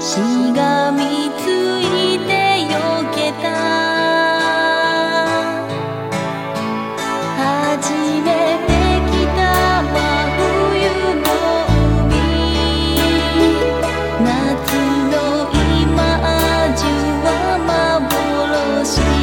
しがみついてよけた。初めて来た真冬の海。夏の今味は幻。